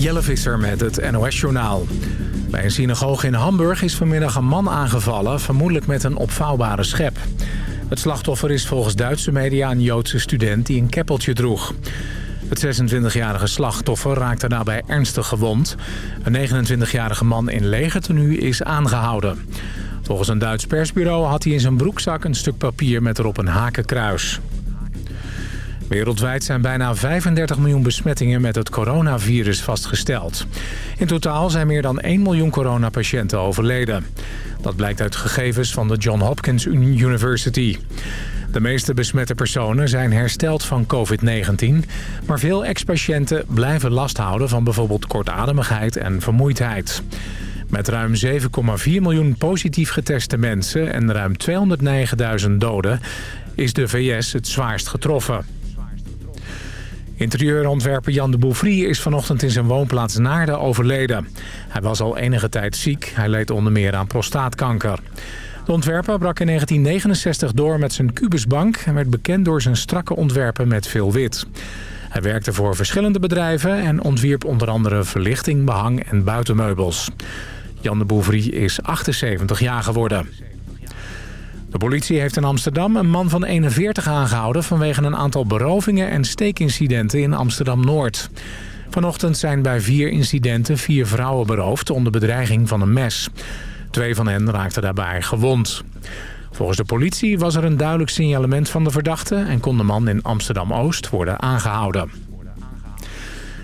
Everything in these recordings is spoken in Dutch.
Jelle Visser met het NOS-journaal. Bij een synagoge in Hamburg is vanmiddag een man aangevallen... vermoedelijk met een opvouwbare schep. Het slachtoffer is volgens Duitse media een Joodse student die een keppeltje droeg. Het 26-jarige slachtoffer raakte daarbij ernstig gewond. Een 29-jarige man in legertenu is aangehouden. Volgens een Duits persbureau had hij in zijn broekzak een stuk papier met erop een hakenkruis. Wereldwijd zijn bijna 35 miljoen besmettingen met het coronavirus vastgesteld. In totaal zijn meer dan 1 miljoen coronapatiënten overleden. Dat blijkt uit gegevens van de John Hopkins University. De meeste besmette personen zijn hersteld van COVID-19... maar veel ex-patiënten blijven last houden van bijvoorbeeld kortademigheid en vermoeidheid. Met ruim 7,4 miljoen positief geteste mensen en ruim 209.000 doden is de VS het zwaarst getroffen. Interieurontwerper Jan de Bouffry is vanochtend in zijn woonplaats Naarden overleden. Hij was al enige tijd ziek. Hij leed onder meer aan prostaatkanker. De ontwerper brak in 1969 door met zijn kubusbank... en werd bekend door zijn strakke ontwerpen met veel wit. Hij werkte voor verschillende bedrijven... en ontwierp onder andere verlichting, behang en buitenmeubels. Jan de Bouffry is 78 jaar geworden. De politie heeft in Amsterdam een man van 41 aangehouden... vanwege een aantal berovingen en steekincidenten in Amsterdam-Noord. Vanochtend zijn bij vier incidenten vier vrouwen beroofd... onder bedreiging van een mes. Twee van hen raakten daarbij gewond. Volgens de politie was er een duidelijk signalement van de verdachte... en kon de man in Amsterdam-Oost worden aangehouden.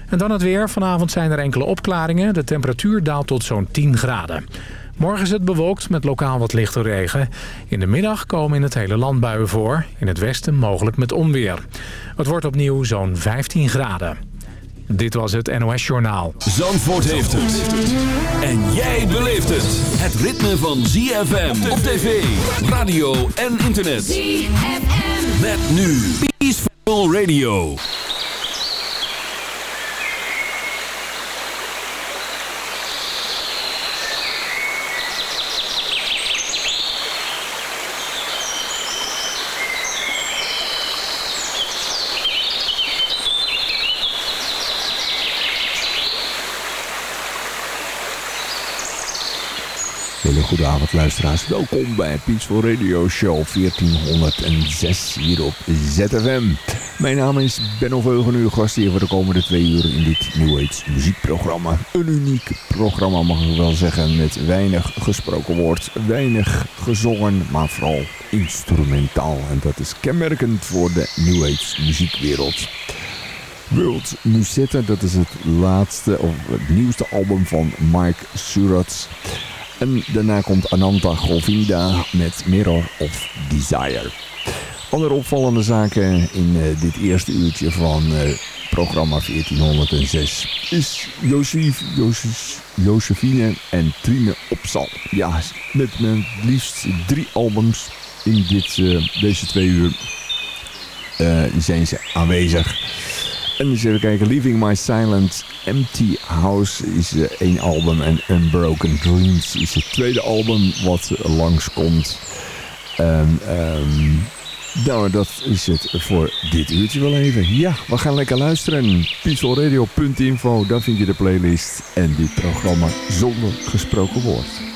En dan het weer. Vanavond zijn er enkele opklaringen. De temperatuur daalt tot zo'n 10 graden. Morgen is het bewolkt met lokaal wat lichte regen. In de middag komen in het hele land buien voor. In het westen mogelijk met onweer. Het wordt opnieuw zo'n 15 graden. Dit was het NOS Journaal. Zandvoort heeft het. En jij beleeft het. Het ritme van ZFM op tv, radio en internet. ZFM. Met nu Peaceful Radio. Goedenavond luisteraars, welkom bij Peaceful Radio Show 1406 hier op ZFM. Mijn naam is Benno Veugen, uw gast hier voor de komende twee uur in dit New Age muziekprogramma. Een uniek programma mag ik wel zeggen, met weinig gesproken woord, weinig gezongen, maar vooral instrumentaal. En dat is kenmerkend voor de New Age muziekwereld. World Musetta, dat is het laatste of het nieuwste album van Mike Surats. En daarna komt Ananta Govinda met Mirror of Desire. Andere opvallende zaken in uh, dit eerste uurtje van uh, programma 1406 is Josef, Josef, en Trine Opsal. Ja, met, met liefst drie albums in dit, uh, deze twee uur zijn ze aanwezig. En eens even kijken, Leaving My Silent Empty House is uh, één album. En Unbroken Dreams is het tweede album wat langskomt. En um, nou, dat is het voor dit uurtje wel even. Ja, we gaan lekker luisteren. Peacefulradio.info, daar vind je de playlist en dit programma zonder gesproken woord.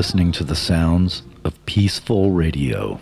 Listening to the sounds of Peaceful Radio.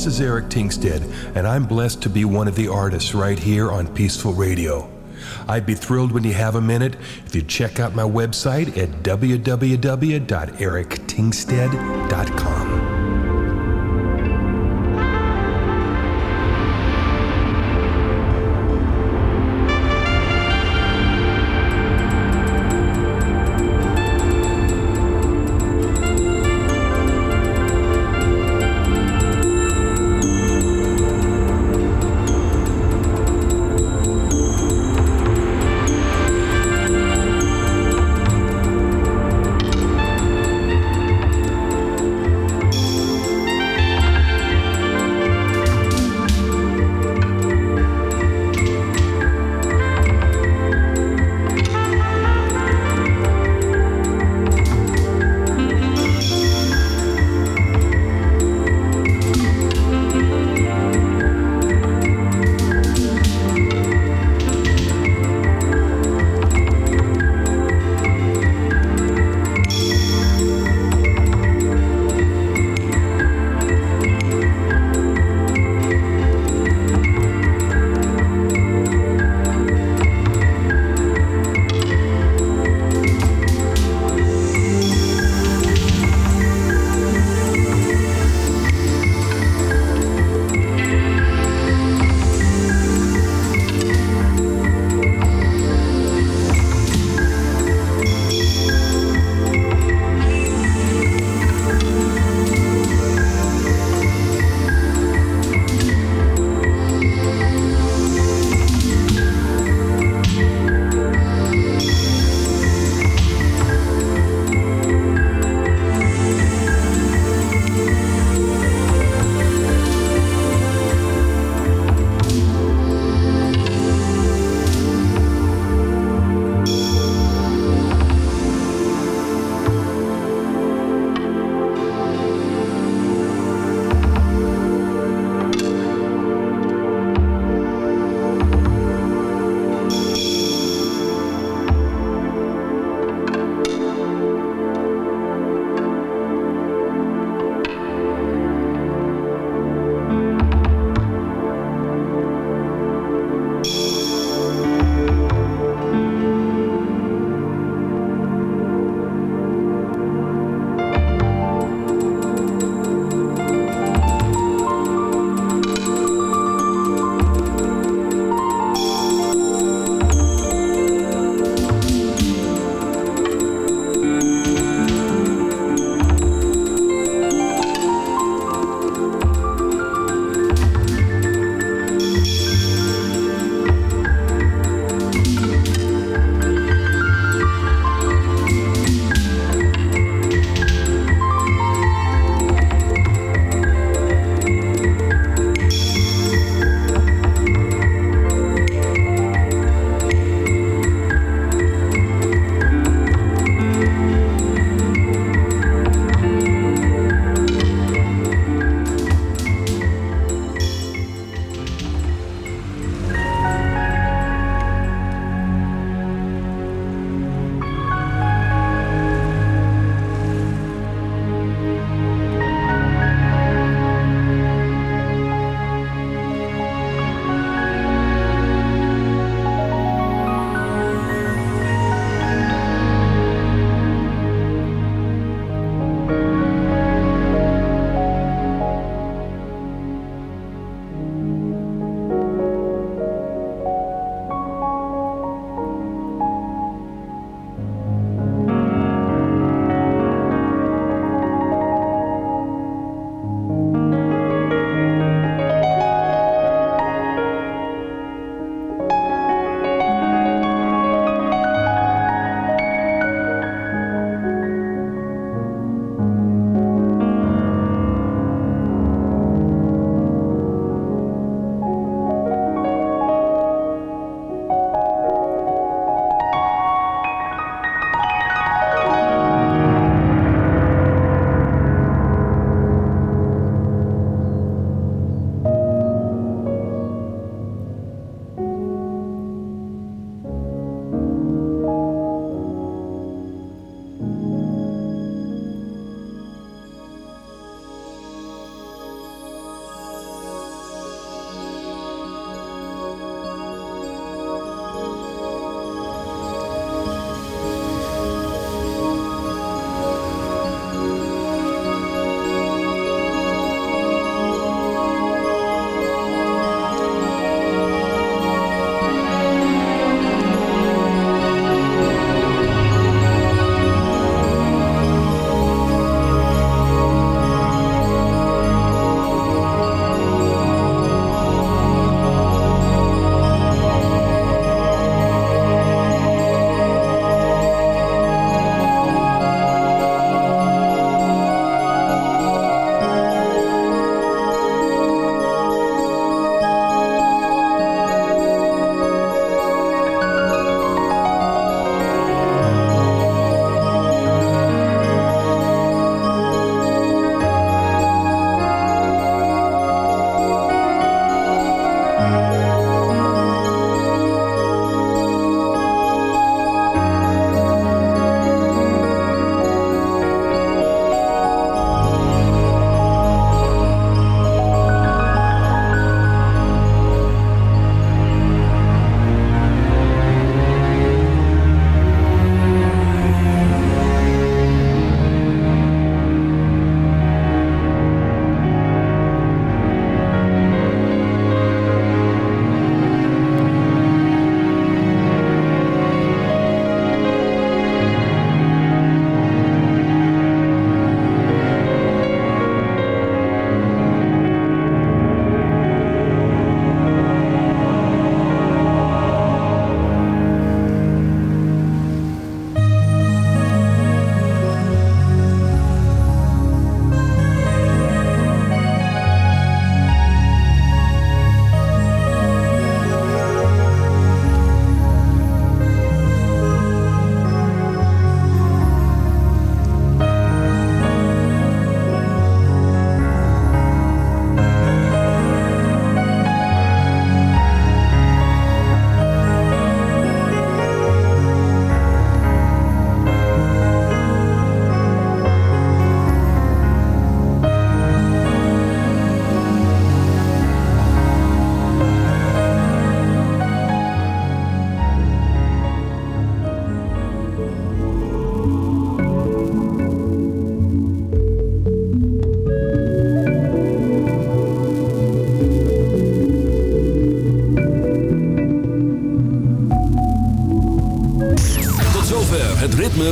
This is Eric Tingsted, and I'm blessed to be one of the artists right here on Peaceful Radio. I'd be thrilled when you have a minute if you check out my website at www.erictingsted.com.